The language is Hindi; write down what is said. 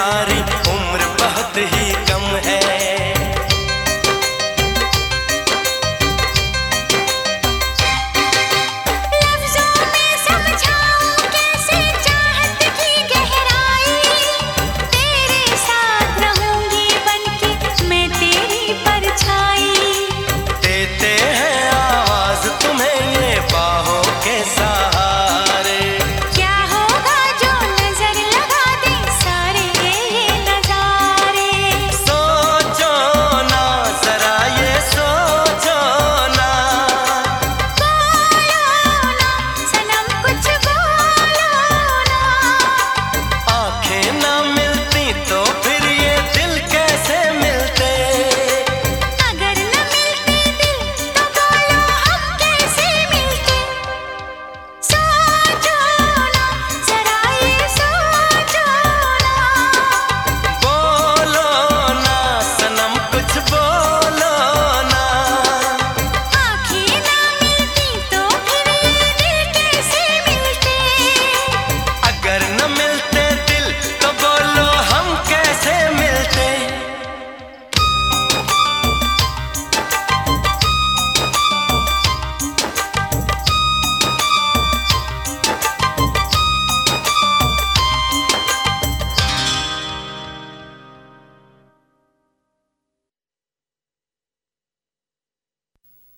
सारी उम्र